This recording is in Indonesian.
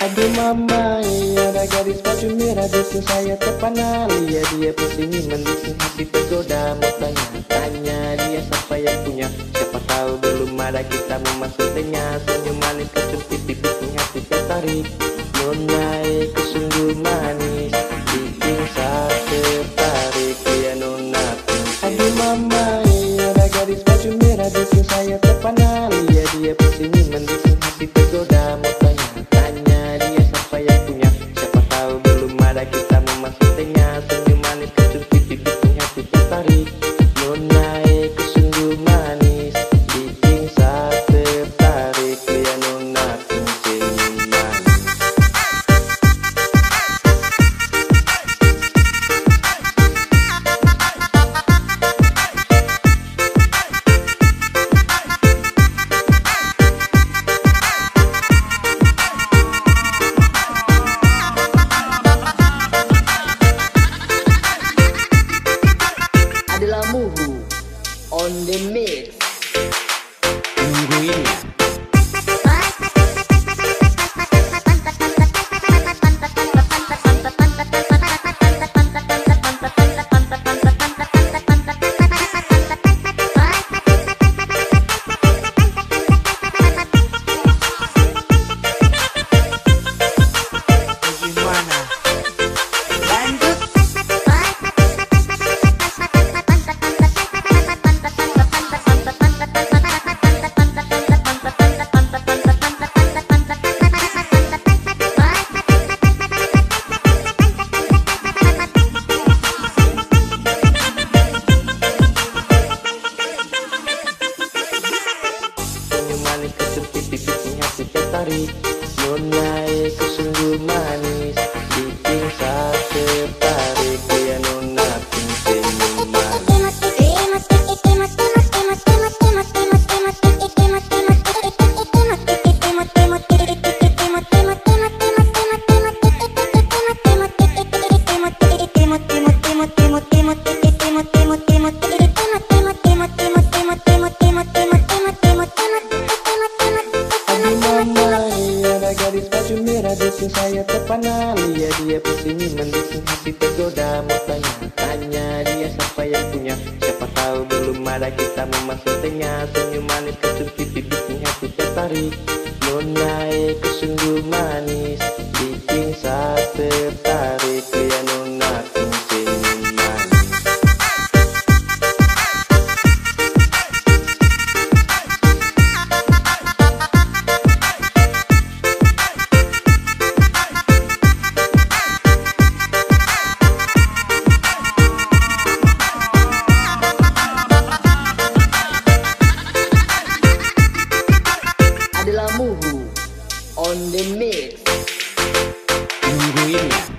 Aduh mama, iya ada gadis baju merah Justru saya terpana Lihat dia pusing, mendukung hati tergoda. Mau tanya-tanya dia siapa yang punya? Siapa tahu belum ada kita memasukinya Senyum manis dia pusingin mendukung hati tergoda. Mau tanya-tanya dia siapa yang punya? Siapa tahu belum ada kita memasuk tenya Senyum manis kecut pipi bikin hati tertarik saya terpana Lihat dia pusingin mendukung hati tergoda Mau tanya-tanya dia siapa yang punya Siapa tahu belum ada kita memasuk tenya Senyum manis kecut pipi bikin hati tertarik. Nona ku sungguh manis Bikin saya tertarik business.